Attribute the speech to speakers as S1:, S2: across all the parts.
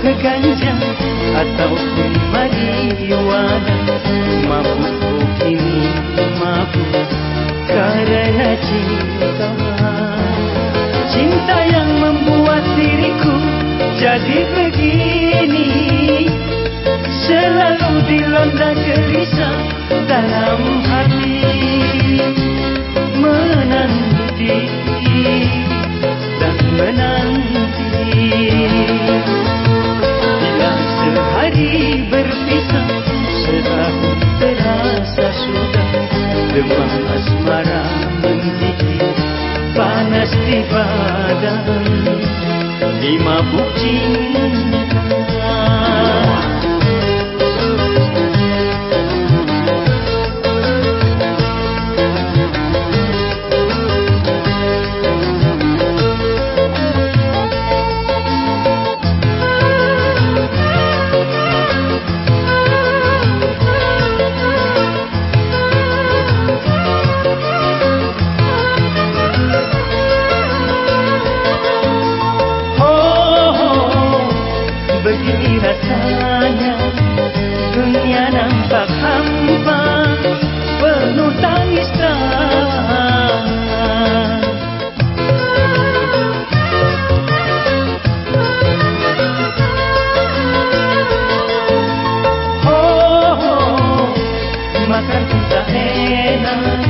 S1: ganja ataupun marijuana Mabuk kini mabuk karena cinta. Cinta yang membuat diriku jadi begini. Selalu dilanda gelisah dalam hati. Menanti dan menanti daripada lima puluh cinta nampak hampa Penuh tangis tawa Oh, oh, makan pun tak enak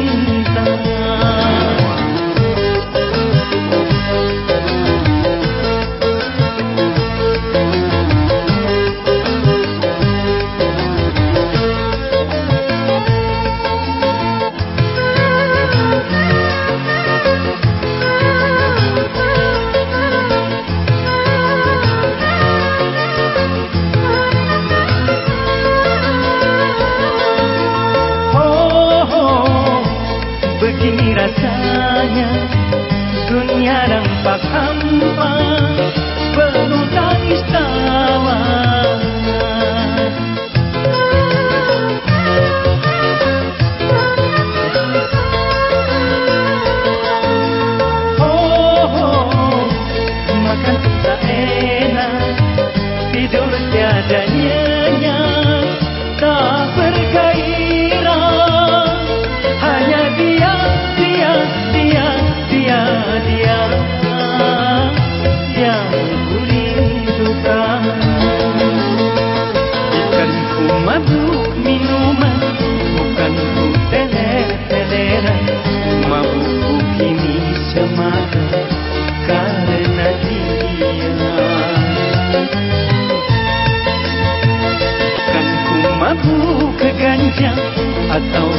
S1: rasanya dunia nampak hampa penuh tangis tawa. Oh, oh, makan tak enak tidur tiadanya kemana karena dia ganja atau